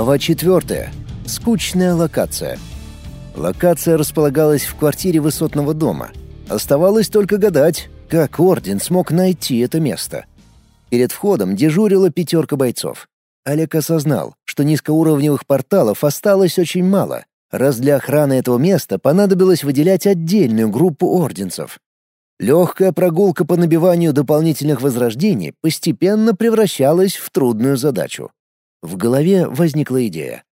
Глава 4. Скучная локация. Локация располагалась в квартире высотного дома. Оставалось только гадать, как Орден смог найти это место. Перед входом дежурила пятерка бойцов. Олег осознал, что низкоуровневых порталов осталось очень мало, раз для охраны этого места понадобилось выделять отдельную группу орденцев. Легкая прогулка по набиванию дополнительных возрождений постепенно превращалась в трудную задачу. В голове возникла идея.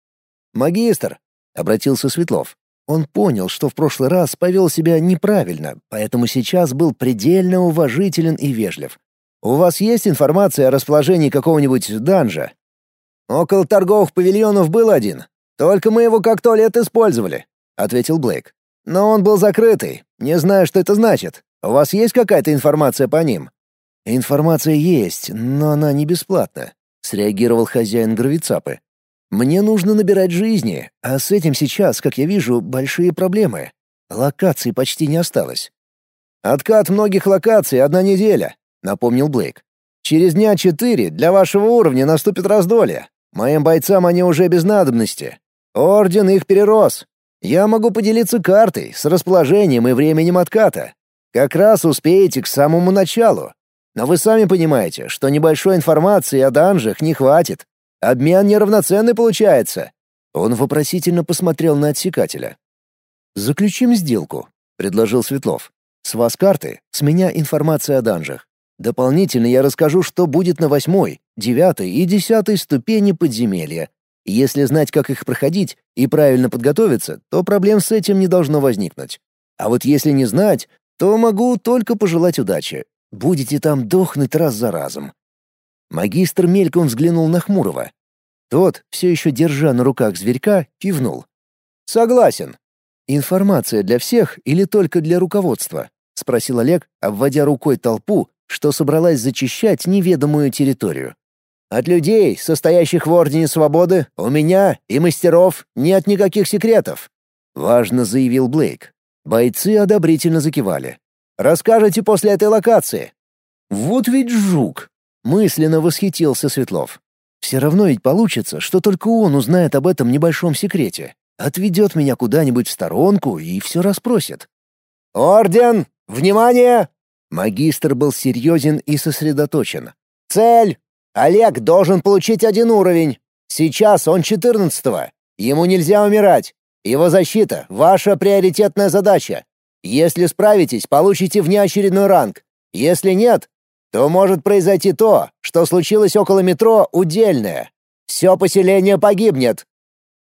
«Магистр!» — обратился Светлов. Он понял, что в прошлый раз повел себя неправильно, поэтому сейчас был предельно уважителен и вежлив. «У вас есть информация о расположении какого-нибудь данжа?» «Около торговых павильонов был один. Только мы его как туалет использовали», — ответил Блейк. «Но он был закрытый. Не знаю, что это значит. У вас есть какая-то информация по ним?» «Информация есть, но она не бесплатна», — среагировал хозяин Гравицапы. «Мне нужно набирать жизни, а с этим сейчас, как я вижу, большие проблемы. Локаций почти не осталось». «Откат многих локаций — одна неделя», — напомнил Блейк. «Через дня четыре для вашего уровня наступит раздолье. Моим бойцам они уже без надобности. Орден их перерос. Я могу поделиться картой с расположением и временем отката. Как раз успеете к самому началу. Но вы сами понимаете, что небольшой информации о данжах не хватит. Обмен неравноценный получается». Он вопросительно посмотрел на отсекателя. «Заключим сделку», — предложил Светлов. «С вас карты, с меня информация о данжах. Дополнительно я расскажу, что будет на восьмой, девятой и десятой ступени подземелья. Если знать, как их проходить и правильно подготовиться, то проблем с этим не должно возникнуть. А вот если не знать, то могу только пожелать удачи. Будете там дохнуть раз за разом. Магистр мельком взглянул на Хмурого. Тот, все еще держа на руках зверька, кивнул. «Согласен. Информация для всех или только для руководства?» — спросил Олег, обводя рукой толпу, что собралась зачищать неведомую территорию. «От людей, состоящих в Ордене Свободы, у меня и мастеров нет никаких секретов», — важно заявил Блейк. Бойцы одобрительно закивали. «Расскажете после этой локации». «Вот ведь жук!» — мысленно восхитился Светлов. «Все равно ведь получится, что только он узнает об этом небольшом секрете. Отведет меня куда-нибудь в сторонку и все расспросит». «Орден! Внимание! Магистр был серьезен и сосредоточен. «Цель! Олег должен получить один уровень. Сейчас он четырнадцатого. Ему нельзя умирать. Его защита — ваша приоритетная задача. Если справитесь, получите внеочередной ранг. Если нет, то может произойти то, что случилось около метро удельное. Все поселение погибнет».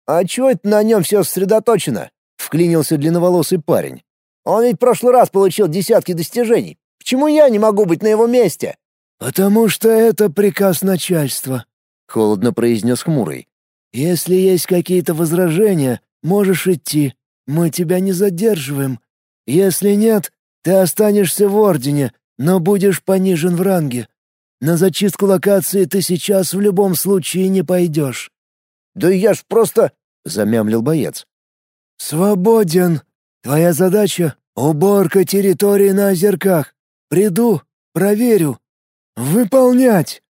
«А чё это на нем все сосредоточено?» — вклинился длинноволосый парень. «Он ведь в прошлый раз получил десятки достижений. Почему я не могу быть на его месте?» «Потому что это приказ начальства», — холодно произнес Хмурый. «Если есть какие-то возражения, можешь идти. Мы тебя не задерживаем. Если нет, ты останешься в Ордене, но будешь понижен в ранге. На зачистку локации ты сейчас в любом случае не пойдешь». «Да я ж просто...» — замямлил боец. «Свободен. Твоя задача — уборка территории на озерках. Приду, проверю. Выполнять!»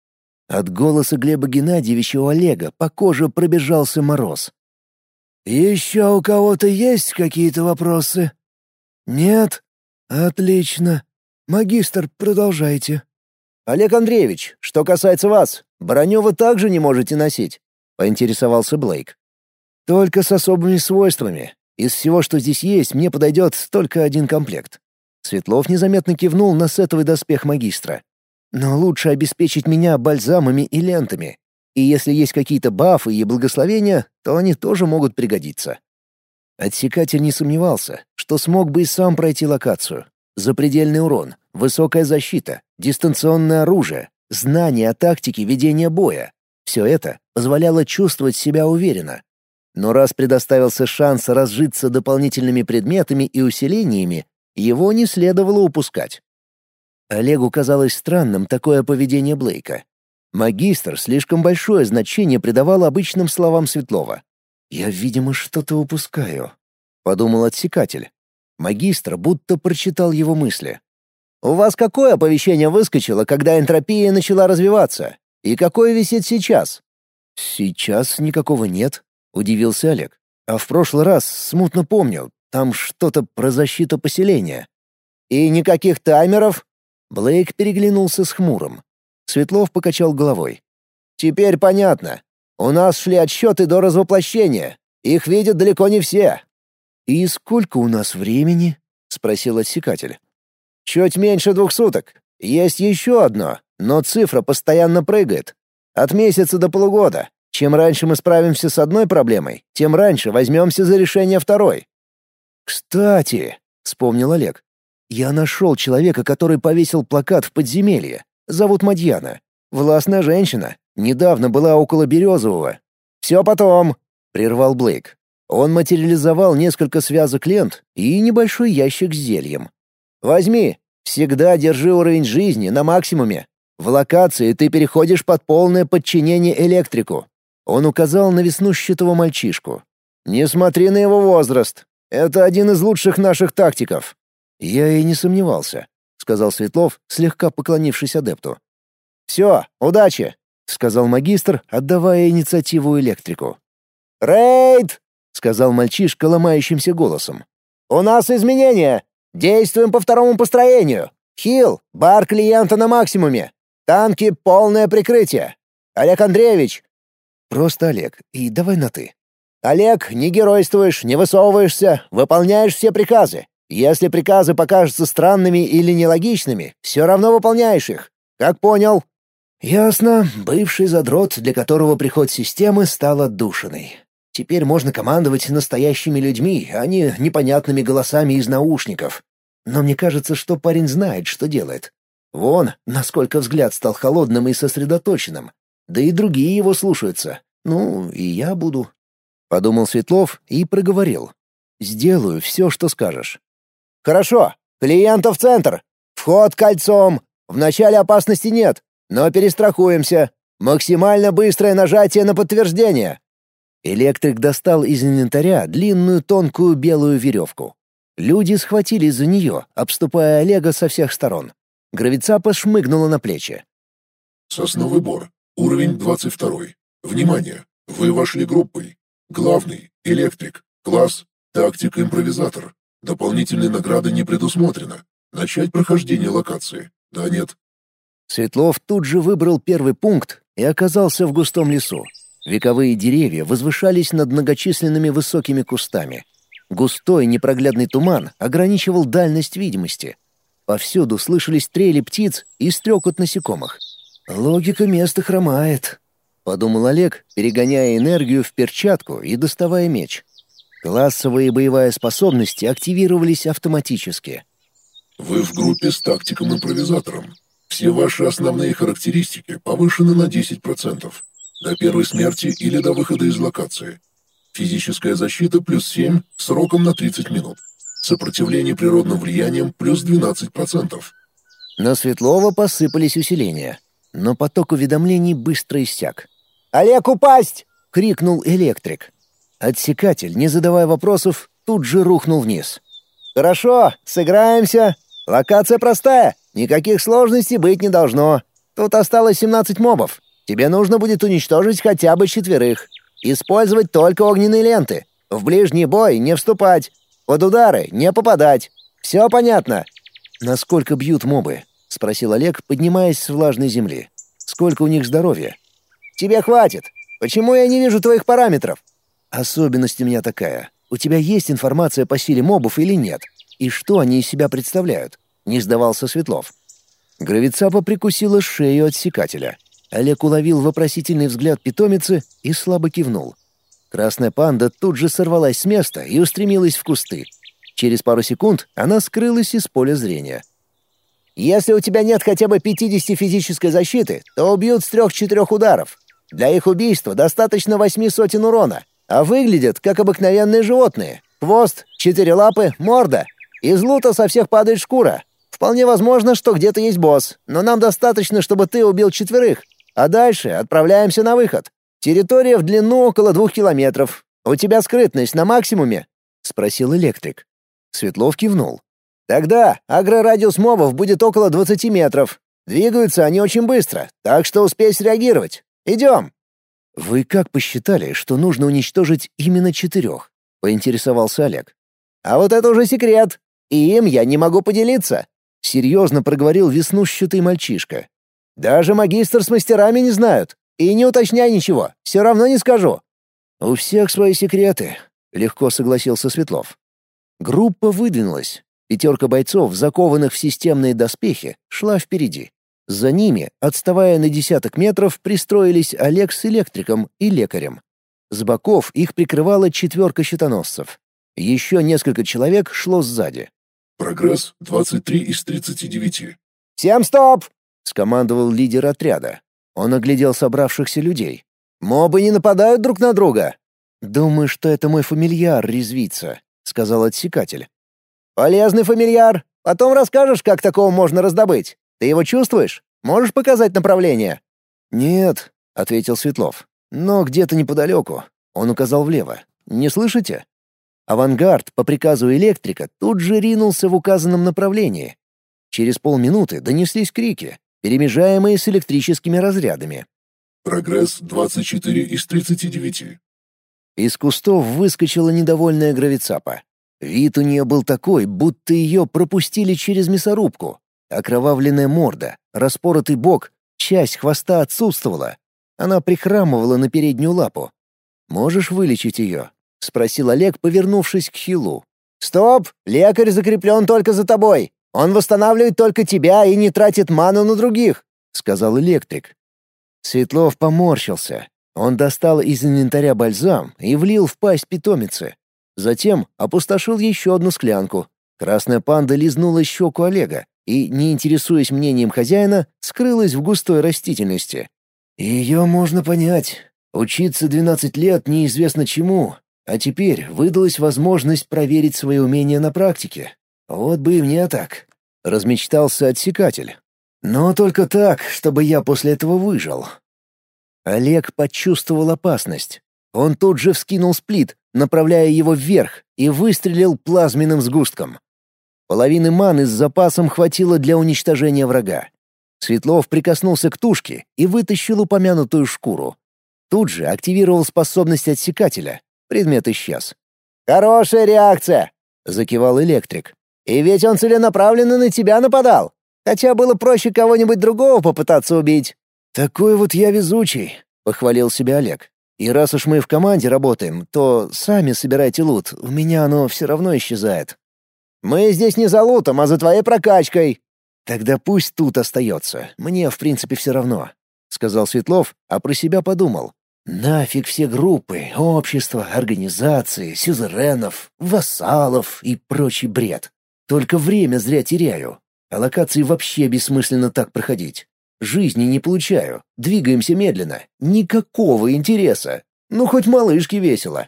От голоса Глеба Геннадьевича у Олега по коже пробежался мороз. «Еще у кого-то есть какие-то вопросы?» «Нет? Отлично. Магистр, продолжайте». «Олег Андреевич, что касается вас, броню вы также не можете носить», — поинтересовался Блейк. «Только с особыми свойствами. Из всего, что здесь есть, мне подойдет только один комплект. Светлов незаметно кивнул на сетовый доспех магистра. «Но лучше обеспечить меня бальзамами и лентами. И если есть какие-то бафы и благословения, то они тоже могут пригодиться». Отсекатель не сомневался, что смог бы и сам пройти локацию. Запредельный урон, высокая защита, дистанционное оружие, знание о тактике ведения боя. Все это позволяло чувствовать себя уверенно. Но раз предоставился шанс разжиться дополнительными предметами и усилениями, его не следовало упускать. Олегу казалось странным такое поведение Блейка. Магистр слишком большое значение придавал обычным словам Светлова. «Я, видимо, что-то упускаю», — подумал отсекатель. Магистр будто прочитал его мысли. «У вас какое оповещение выскочило, когда энтропия начала развиваться? И какое висит сейчас?» «Сейчас никакого нет», — удивился Олег. «А в прошлый раз смутно помню, там что-то про защиту поселения». «И никаких таймеров?» Блейк переглянулся с хмурым. Светлов покачал головой. «Теперь понятно. У нас шли отсчеты до развоплощения. Их видят далеко не все». «И сколько у нас времени?» — спросил отсекатель. «Чуть меньше двух суток. Есть еще одно, но цифра постоянно прыгает. От месяца до полугода. Чем раньше мы справимся с одной проблемой, тем раньше возьмемся за решение второй». «Кстати», — вспомнил Олег, — «я нашел человека, который повесил плакат в подземелье. Зовут Мадьяна. Властная женщина. Недавно была около Березового. Все потом», — прервал Блейк. Он материализовал несколько связок лент и небольшой ящик с зельем. «Возьми. Всегда держи уровень жизни на максимуме. В локации ты переходишь под полное подчинение электрику». Он указал на веснущатого мальчишку. «Не смотри на его возраст. Это один из лучших наших тактиков». «Я и не сомневался», — сказал Светлов, слегка поклонившись адепту. «Все, удачи!» — сказал магистр, отдавая инициативу электрику. «Рейд!» — сказал мальчишка ломающимся голосом. «У нас изменения! Действуем по второму построению! Хил, бар клиента на максимуме! Танки — полное прикрытие! Олег Андреевич!» «Просто Олег, и давай на «ты». «Олег, не геройствуешь, не высовываешься, выполняешь все приказы. Если приказы покажутся странными или нелогичными, все равно выполняешь их. Как понял?» «Ясно. Бывший задрот, для которого приход системы стал отдушиной. Теперь можно командовать настоящими людьми, а не непонятными голосами из наушников. Но мне кажется, что парень знает, что делает. Вон, насколько взгляд стал холодным и сосредоточенным. Да и другие его слушаются. Ну, и я буду. Подумал Светлов и проговорил. Сделаю все, что скажешь. Хорошо. Клиентов в центр. Вход кольцом. В начале опасности нет, но перестрахуемся. Максимально быстрое нажатие на подтверждение. Электрик достал из инвентаря длинную тонкую белую веревку. Люди схватились за нее, обступая Олега со всех сторон. Гравицапа шмыгнула на плечи. «Сосновый бор. Уровень 22. Внимание! Вы вошли группой. Главный — электрик. Класс — тактик-импровизатор. Дополнительные награды не предусмотрено. Начать прохождение локации. Да, нет?» Светлов тут же выбрал первый пункт и оказался в густом лесу. Вековые деревья возвышались над многочисленными высокими кустами. Густой непроглядный туман ограничивал дальность видимости. Повсюду слышались трели птиц и стрекот насекомых. «Логика места хромает», — подумал Олег, перегоняя энергию в перчатку и доставая меч. Классовые и боевая способности активировались автоматически. «Вы в группе с тактиком-импровизатором. Все ваши основные характеристики повышены на 10%. До первой смерти или до выхода из локации. Физическая защита плюс 7 сроком на 30 минут. Сопротивление природным влияниям плюс 12%. На Светлова посыпались усиления, но поток уведомлений быстро иссяк. «Олег, упасть!» — крикнул электрик. Отсекатель, не задавая вопросов, тут же рухнул вниз. «Хорошо, сыграемся. Локация простая, никаких сложностей быть не должно. Тут осталось 17 мобов. Тебе нужно будет уничтожить хотя бы четверых. Использовать только огненные ленты. В ближний бой не вступать. Под удары не попадать. Все понятно?» «Насколько бьют мобы?» — спросил Олег, поднимаясь с влажной земли. «Сколько у них здоровья?» «Тебе хватит. Почему я не вижу твоих параметров?» «Особенность у меня такая. У тебя есть информация по силе мобов или нет? И что они из себя представляют?» — не сдавался Светлов. Гравицапа прикусила шею отсекателя — Олег уловил вопросительный взгляд питомицы и слабо кивнул. Красная панда тут же сорвалась с места и устремилась в кусты. Через пару секунд она скрылась из поля зрения. «Если у тебя нет хотя бы 50 физической защиты, то убьют с трех-четырех ударов. Для их убийства достаточно восьми сотен урона, а выглядят как обыкновенные животные. Хвост, четыре лапы, морда. Из лута со всех падает шкура. Вполне возможно, что где-то есть босс, но нам достаточно, чтобы ты убил четверых, а дальше отправляемся на выход. Территория в длину около двух километров. У тебя скрытность на максимуме?» — спросил электрик. Светлов кивнул. «Тогда агрорадиус мобов будет около 20 метров. Двигаются они очень быстро, так что успей среагировать. Идем!» «Вы как посчитали, что нужно уничтожить именно четырех?» — поинтересовался Олег. «А вот это уже секрет, и им я не могу поделиться», — серьезно проговорил веснущатый мальчишка. «Даже магистр с мастерами не знают. И не уточняй ничего, все равно не скажу». «У всех свои секреты», — легко согласился Светлов. Группа выдвинулась. Пятерка бойцов, закованных в системные доспехи, шла впереди. За ними, отставая на десяток метров, пристроились Олег с электриком и лекарем. С боков их прикрывала четверка щитоносцев. Еще несколько человек шло сзади. Прогресс 23 из 39. «Всем стоп!» — скомандовал лидер отряда. Он оглядел собравшихся людей. «Мобы не нападают друг на друга?» «Думаю, что это мой фамильяр резвится», — сказал отсекатель. «Полезный фамильяр. Потом расскажешь, как такого можно раздобыть. Ты его чувствуешь? Можешь показать направление?» «Нет», — ответил Светлов. «Но где-то неподалеку». Он указал влево. «Не слышите?» Авангард по приказу электрика тут же ринулся в указанном направлении. Через полминуты донеслись крики, перемежаемые с электрическими разрядами. Прогресс 24 из 39. Из кустов выскочила недовольная гравицапа. Вид у нее был такой, будто ее пропустили через мясорубку. Окровавленная морда, распоротый бок, часть хвоста отсутствовала. Она прихрамывала на переднюю лапу. «Можешь вылечить ее?» — спросил Олег, повернувшись к Хилу. «Стоп! Лекарь закреплен только за тобой. Он восстанавливает только тебя и не тратит ману на других», — сказал электрик. Светлов поморщился. Он достал из инвентаря бальзам и влил в пасть питомицы. Затем опустошил еще одну склянку. Красная панда лизнула щеку Олега и, не интересуясь мнением хозяина, скрылась в густой растительности. Ее можно понять. Учиться 12 лет неизвестно чему, а теперь выдалась возможность проверить свои умения на практике. Вот бы и мне так. Размечтался отсекатель. Но только так, чтобы я после этого выжил. Олег почувствовал опасность. Он тут же вскинул сплит, направляя его вверх, и выстрелил плазменным сгустком. Половины маны с запасом хватило для уничтожения врага. Светлов прикоснулся к тушке и вытащил упомянутую шкуру. Тут же активировал способность отсекателя. Предмет исчез. «Хорошая реакция!» — закивал электрик. «И ведь он целенаправленно на тебя нападал. Хотя было проще кого-нибудь другого попытаться убить». «Такой вот я везучий», — похвалил себя Олег. И раз уж мы в команде работаем, то сами собирайте лут, у меня оно все равно исчезает». «Мы здесь не за лутом, а за твоей прокачкой». «Тогда пусть тут остается, мне в принципе все равно», — сказал Светлов, а про себя подумал. «Нафиг все группы, общества, организации, сюзеренов, вассалов и прочий бред. Только время зря теряю, а локации вообще бессмысленно так проходить. Жизни не получаю. Двигаемся медленно. Никакого интереса. Ну, хоть малышке весело.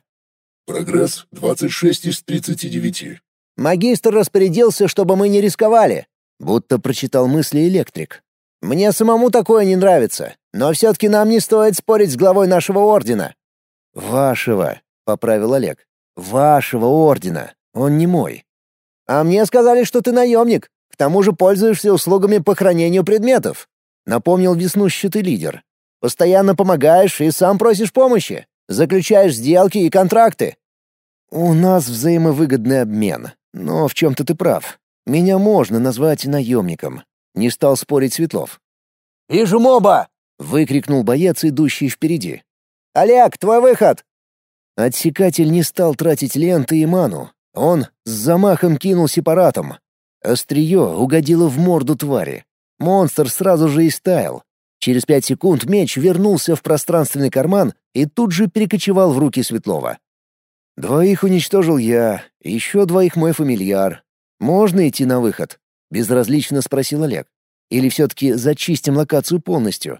Прогресс 26 из 39. Магистр распорядился, чтобы мы не рисковали. Будто прочитал мысли электрик. Мне самому такое не нравится, но все-таки нам не стоит спорить с главой нашего ордена. Вашего, поправил Олег. Вашего ордена. Он не мой. А мне сказали, что ты наемник. К тому же пользуешься услугами по хранению предметов. — напомнил веснущатый лидер. «Постоянно помогаешь и сам просишь помощи. Заключаешь сделки и контракты». «У нас взаимовыгодный обмен. Но в чем-то ты прав. Меня можно назвать наемником», — не стал спорить Светлов. «Вижу моба!» — выкрикнул боец, идущий впереди. «Олег, твой выход!» Отсекатель не стал тратить ленты и ману. Он с замахом кинул сепаратом. Острие угодило в морду твари. Монстр сразу же истаял. Через пять секунд меч вернулся в пространственный карман и тут же перекочевал в руки Светлова. «Двоих уничтожил я, еще двоих мой фамильяр. Можно идти на выход?» — безразлично спросил Олег. «Или все-таки зачистим локацию полностью?»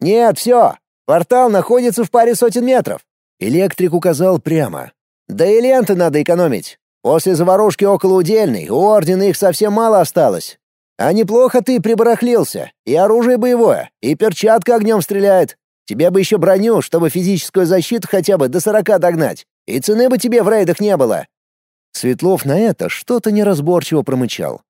«Нет, все. Портал находится в паре сотен метров». Электрик указал прямо. «Да и ленты надо экономить. После заварушки около Удельной у Ордена их совсем мало осталось. А неплохо ты прибарахлился. И оружие боевое, и перчатка огнем стреляет. Тебе бы еще броню, чтобы физическую защиту хотя бы до сорока догнать. И цены бы тебе в рейдах не было». Светлов на это что-то неразборчиво промычал.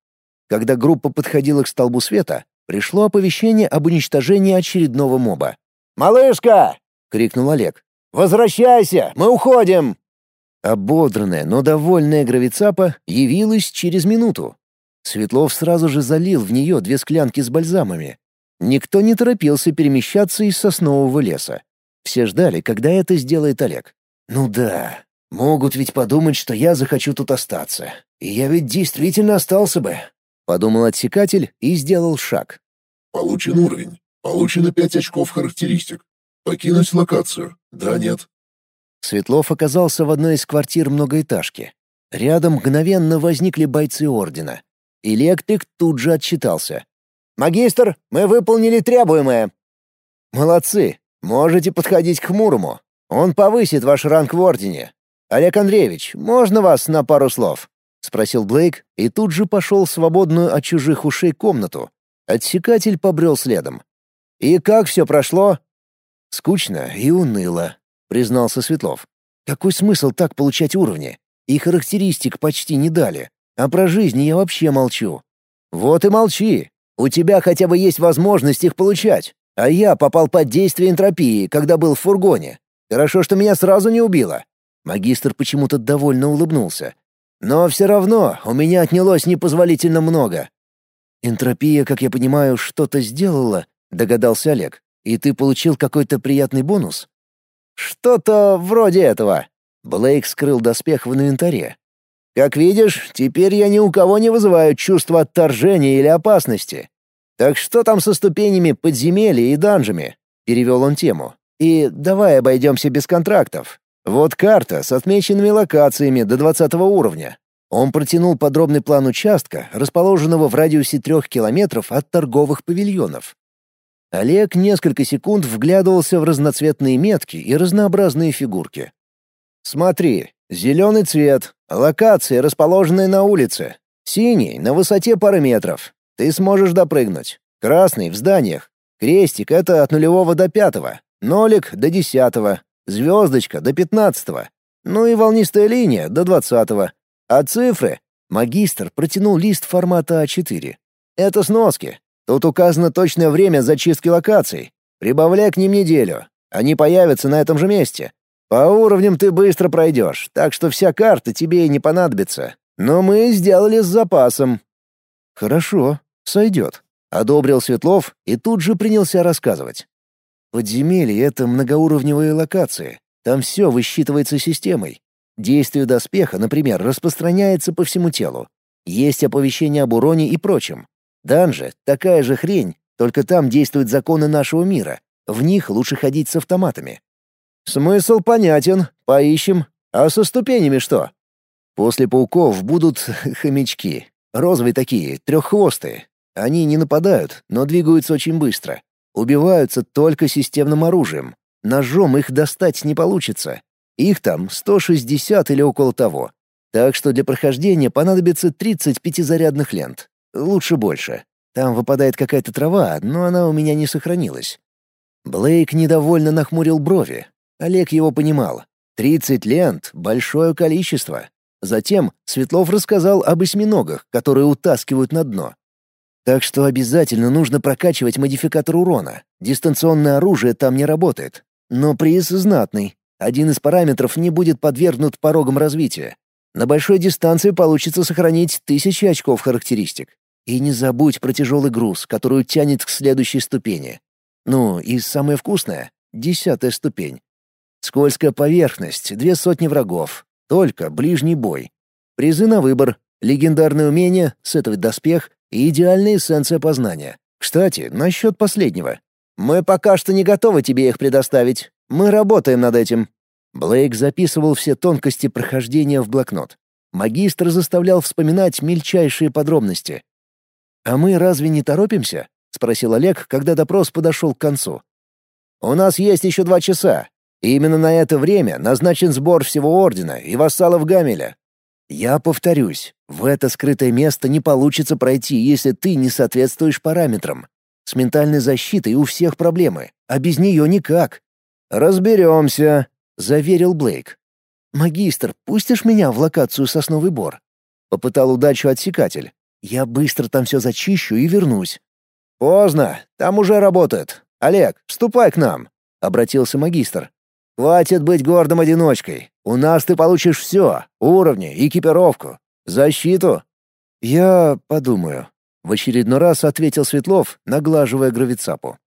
Когда группа подходила к столбу света, пришло оповещение об уничтожении очередного моба. «Малышка! — крикнул Олег. «Возвращайся! Мы уходим!» Ободранная, но довольная гравицапа явилась через минуту. Светлов сразу же залил в нее две склянки с бальзамами. Никто не торопился перемещаться из соснового леса. Все ждали, когда это сделает Олег. «Ну да, могут ведь подумать, что я захочу тут остаться. И я ведь действительно остался бы», — подумал отсекатель и сделал шаг. «Получен уровень. Получено пять очков характеристик. Покинуть локацию. Да, нет. Светлов оказался в одной из квартир многоэтажки. Рядом мгновенно возникли бойцы Ордена. Электрик тут же отчитался. «Магистр, мы выполнили требуемое!» «Молодцы! Можете подходить к Хмурому. Он повысит ваш ранг в Ордене. Олег Андреевич, можно вас на пару слов?» — спросил Блейк и тут же пошел в свободную от чужих ушей комнату. Отсекатель побрел следом. «И как все прошло?» «Скучно и уныло», признался Светлов. Какой смысл так получать уровни? И характеристик почти не дали. А про жизнь я вообще молчу. Вот и молчи. У тебя хотя бы есть возможность их получать. А я попал под действие энтропии, когда был в фургоне. Хорошо, что меня сразу не убило. Магистр почему-то довольно улыбнулся. Но все равно у меня отнялось непозволительно много. Энтропия, как я понимаю, что-то сделала, догадался Олег. И ты получил какой-то приятный бонус? «Что-то вроде этого». Блейк скрыл доспех в инвентаре. «Как видишь, теперь я ни у кого не вызываю чувства отторжения или опасности. Так что там со ступенями подземелья и данжами?» — перевел он тему. «И давай обойдемся без контрактов. Вот карта с отмеченными локациями до 20 уровня. Он протянул подробный план участка, расположенного в радиусе трех километров от торговых павильонов. Олег несколько секунд вглядывался в разноцветные метки и разнообразные фигурки. «Смотри, зеленый цвет, локация, расположенная на улице. Синий — на высоте пары метров. Ты сможешь допрыгнуть. Красный — в зданиях. Крестик — это от нулевого до пятого. Нолик — до десятого. Звездочка — до пятнадцатого. Ну и волнистая линия — до двадцатого. А цифры? Магистр протянул лист формата А4. Это сноски. Тут указано точное время зачистки локаций. Прибавляй к ним неделю. Они появятся на этом же месте. По уровням ты быстро пройдешь, так что вся карта тебе и не понадобится. Но мы сделали с запасом». «Хорошо, сойдет», — одобрил Светлов и тут же принялся рассказывать. «Подземелье — это многоуровневые локации. Там все высчитывается системой. Действие доспеха, например, распространяется по всему телу. Есть оповещение об уроне и прочем. Данжи — такая же хрень, только там действуют законы нашего мира. В них лучше ходить с автоматами. Смысл понятен, поищем. А со ступенями что? После пауков будут хомячки. Розовые такие, треххвостые. Они не нападают, но двигаются очень быстро. Убиваются только системным оружием. Ножом их достать не получится. Их там 160 или около того. Так что для прохождения понадобится 30 пятизарядных лент. Лучше больше. Там выпадает какая-то трава, но она у меня не сохранилась. Блейк недовольно нахмурил брови. Олег его понимал. Тридцать лент — большое количество. Затем Светлов рассказал об осьминогах, которые утаскивают на дно. Так что обязательно нужно прокачивать модификатор урона. Дистанционное оружие там не работает. Но приз знатный. Один из параметров не будет подвергнут порогам развития. На большой дистанции получится сохранить тысячи очков характеристик. И не забудь про тяжелый груз, который тянет к следующей ступени. Ну, и самое вкусное — десятая ступень. Скользкая поверхность, две сотни врагов. Только ближний бой. Призы на выбор, легендарное умение, сетовый доспех идеальная эссенция познания. Кстати, насчет последнего. Мы пока что не готовы тебе их предоставить. Мы работаем над этим. Блейк записывал все тонкости прохождения в блокнот. Магистр заставлял вспоминать мельчайшие подробности, «А мы разве не торопимся?» — спросил Олег, когда допрос подошел к концу. «У нас есть еще два часа. И именно на это время назначен сбор всего Ордена и вассалов Гамеля. Я повторюсь, в это скрытое место не получится пройти, если ты не соответствуешь параметрам. С ментальной защитой у всех проблемы, а без нее никак». «Разберемся», — заверил Блейк. «Магистр, пустишь меня в локацию Сосновый Бор?» — попытал удачу отсекатель. Я быстро там все зачищу и вернусь. Поздно, там уже работает. Олег, вступай к нам. — обратился магистр. «Хватит быть гордым одиночкой. У нас ты получишь все — уровни, экипировку, защиту». «Я подумаю», — в очередной раз ответил Светлов, наглаживая гравицапу.